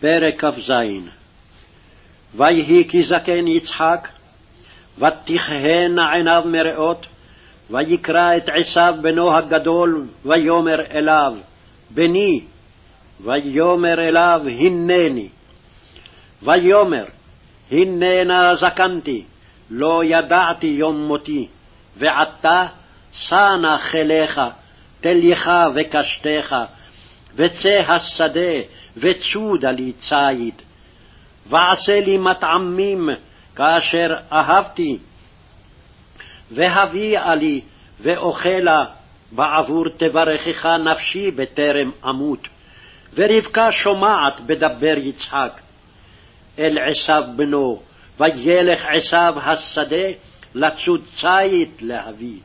פרק כ"ז ויהי כי זקן יצחק, ותכהנה עיניו מרעות, ויקרא את עשיו בנו הגדול, ויאמר אליו, בני, ויאמר אליו, הנני. ויאמר, הננה זקנתי, לא ידעתי יום מותי, ועתה שא נא חיליך, תלייך וקשתך, וצא השדה, וצודה לי ציד. ועשה לי מטעמים כאשר אהבתי, והביאה לי ואוכלה בעבור תברכך נפשי בטרם אמות. ורבקה שומעת בדבר יצחק. אל עשיו בנו, וילך עשיו השדה לצוד ציד להביא.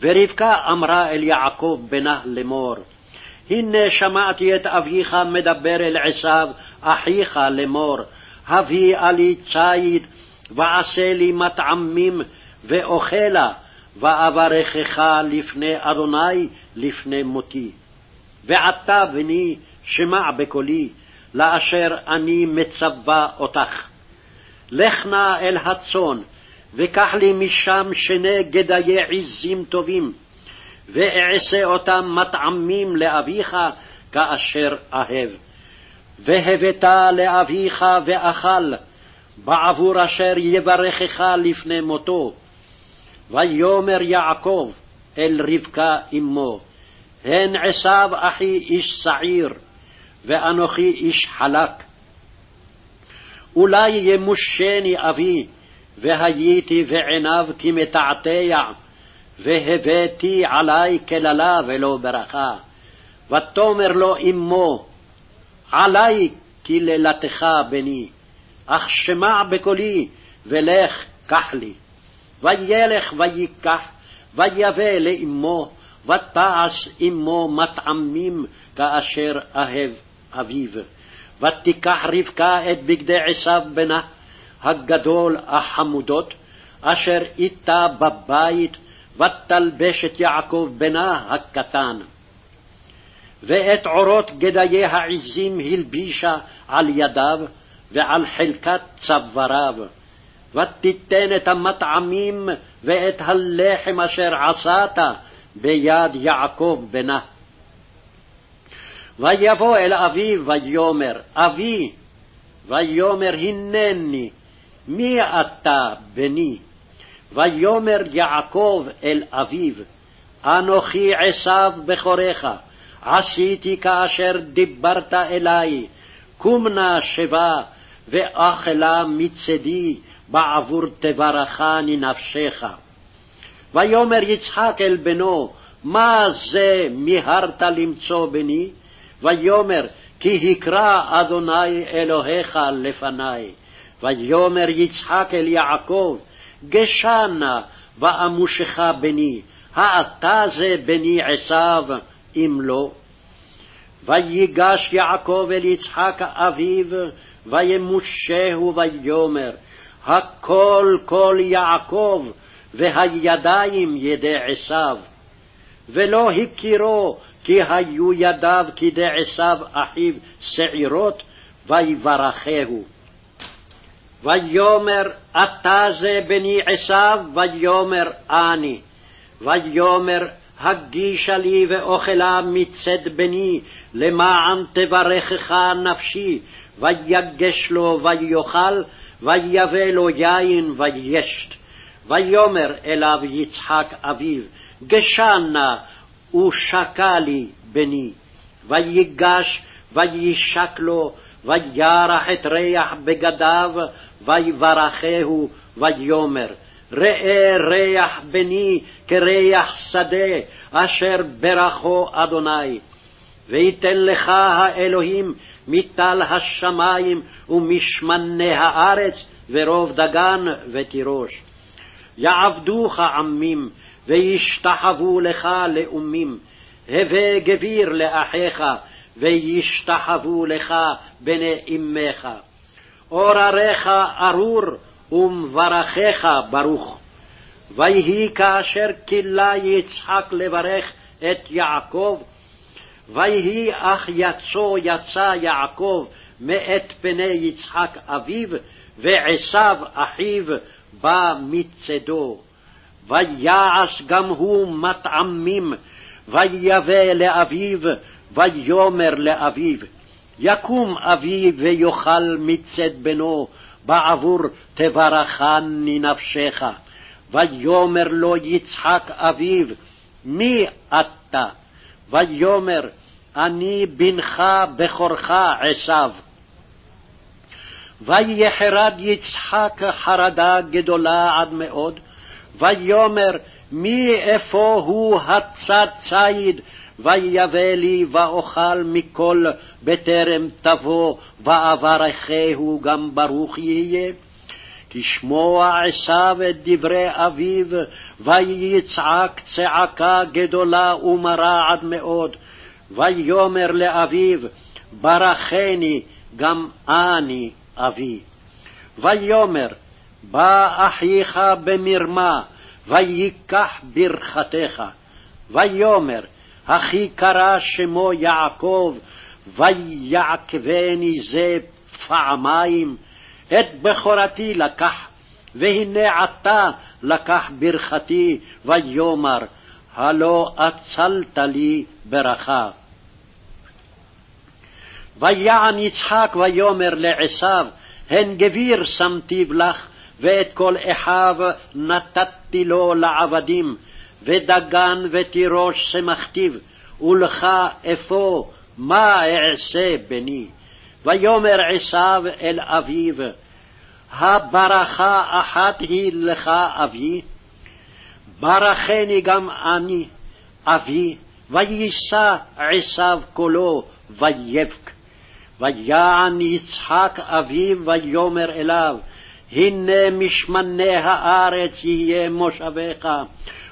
ורבקה אמרה אל יעקב בנה לאמור, הנה שמעתי את אביך מדבר אל עשיו אחיך לאמור, הביאה לי ציד, ועשה לי מטעמים, ואוכלה, ואברכך לפני אדוני לפני מותי. ועתה בני שמע בקולי, לאשר אני מצווה אותך. לך נא אל הצאן, וקח לי משם שני גדיי עזים טובים, ואעשה אותם מטעמים לאביך כאשר אהב. והבאת לאביך ואכל, בעבור אשר יברכך לפני מותו. ויאמר יעקב אל רבקה אמו, הן עשיו אחי איש שעיר, ואנוכי איש חלק. אולי ימושני אבי, והייתי בעיניו כמתעתע, והבאתי עלי קללה ולא ברכה. ותאמר לו אמו, עלי קללתך בני, אך שמע בקולי, ולך קח לי. וילך ויקח, ויבא לאמו, ותעש אמו מטעמים כאשר אהב אביו. ותיקח רבקה את בגדי עשיו בנה, הגדול החמודות, אשר איתה בבית, ותלבש את יעקב בנה הקטן. ואת עורות גדיי העזים הלבישה על ידיו, ועל חלקת צוואריו. ותיתן את המטעמים ואת הלחם אשר עשת ביד יעקב בנה. ויבוא אל אביו ויאמר, אבי, ויאמר הנני, מי אתה בני? ויאמר יעקב אל אביו, אנוכי עשיו בכורך, עשיתי כאשר דיברת אלי, קום נא שבה, ואכלה מצדי, בעבור תברכני נפשך. ויאמר יצחק אל בנו, מה זה מיהרת למצוא בני? ויאמר, כי הקרא אדוני אלוהיך לפני. ויאמר יצחק אל יעקב, גשנה ואמושך בני, האתה זה בני עשיו, אם לא. ויגש יעקב אל יצחק אביו, וימושהו ויאמר, הכל כל יעקב, והידיים ידי עשיו. ולא הכירו, כי היו ידיו כדי עשיו אחיו שעירות, ויברכהו. ויאמר אתה זה בני עשיו, ויאמר אני. ויאמר הגישה לי ואוכלה מצד בני, למען תברכך נפשי, ויגש לו ויאכל, ויבא לו יין וישת. ויאמר אליו יצחק אביו, גשנה ושקע לי בני. ויגש וישק לו, וירח את ריח בגדיו, ויברכהו, ויאמר, ראה ריח בני כריח שדה, אשר ברכו אדוני. ויתן לך האלוהים מטל השמים ומשמני הארץ, ורוב דגן ותירוש. יעבדוך עמים, וישתחוו לך לאומים. הווה גביר לאחיך, וישתחוו לך בני אמך. עורריך ארור, ומברכך ברוך. ויהי כאשר כילה יצחק לברך את יעקב, ויהי אך יצו יצא יעקב מאת פני יצחק אביו, ועשיו אחיו בא מצדו. ויעש גם הוא מטעמים, ויבא לאביו, ויאמר לאביו, יקום אבי ויאכל מצד בנו, בעבור תברכני נפשך. ויאמר לו יצחק אביו, מי אתה? ויאמר, אני בנך בכורך עשיו. ויחרד יצחק חרדה גדולה עד מאוד, ויאמר מי איפה הוא הצד ציד, ויבא לי ואוכל מכל בטרם תבוא, ואברכהו גם ברוך יהיה. כשמוע עשיו את דברי אביו, ויצעק צעקה גדולה ומרה עד מאוד. ויאמר לאביו, ברכני גם אני אבי. ויאמר, בא אחיך במרמה, ויקח ברכתך. ויאמר, אחי קרא שמו יעקב, ויעקבני זה פעמיים, את בכורתי לקח, והנה עתה לקח ברכתי, ויאמר, הלא אצלת לי ברכה. ויען יצחק ויאמר לעשיו, הן גביר שמתיו לך, ואת כל אחיו נתתי לו לעבדים, ודגן ותירוש שמכתיו, ולך אפוא מה אעשה בני? ויאמר עשיו אל אביו, הברכה אחת היא לך אבי, ברכני גם אני, אבי, ויישא עשיו קולו, ויבק. ויען יצחק אביו, ויאמר אליו, הנה משמני הארץ יהיה מושבך,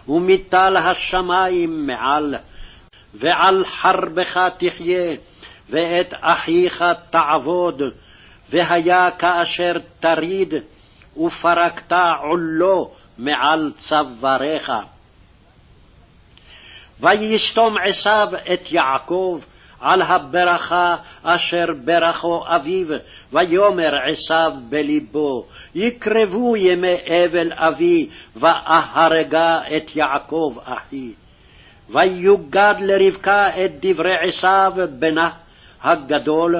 ומטל השמים מעל, ועל חרבך תחיה, ואת אחיך תעבוד, והיה כאשר תריד, ופרקת עולו מעל צוואריך. ויסתום עשיו את יעקב על הברכה אשר ברכו אביו, ויאמר עשיו בלבו, יקרבו ימי אבל אבי, ואהרגה את יעקב אחי. ויוגד לרבקה את דברי עשיו בנה הגדול,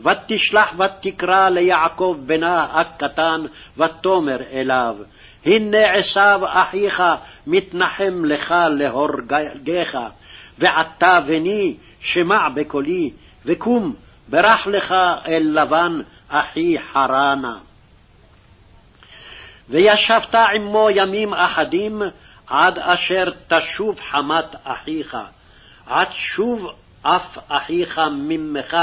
ותשלח ותקרא ליעקב בנה הקטן, ותאמר אליו, הנה עשיו אחיך מתנחם לך להורגך, ועתה בני שמע בקולי, וקום ברח לך אל לבן אחי חרנה. וישבת עמו ימים אחדים, עד אשר תשוב חמת אחיך, עד שוב אף אחיך ממך,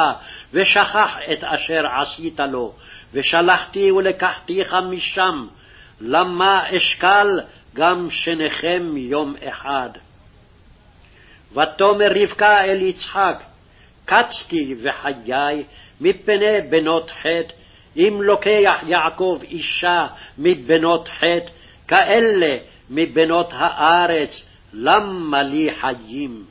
ושכח את אשר עשית לו, ושלחתי ולקחתיך משם, למה אשקל גם שניכם יום אחד. ותאמר רבקה אל יצחק, קצתי וחיי מפני בנות חטא, אם לוקח יעקב אישה מבנות חטא, כאלה מבנות הארץ, למה לי חיים?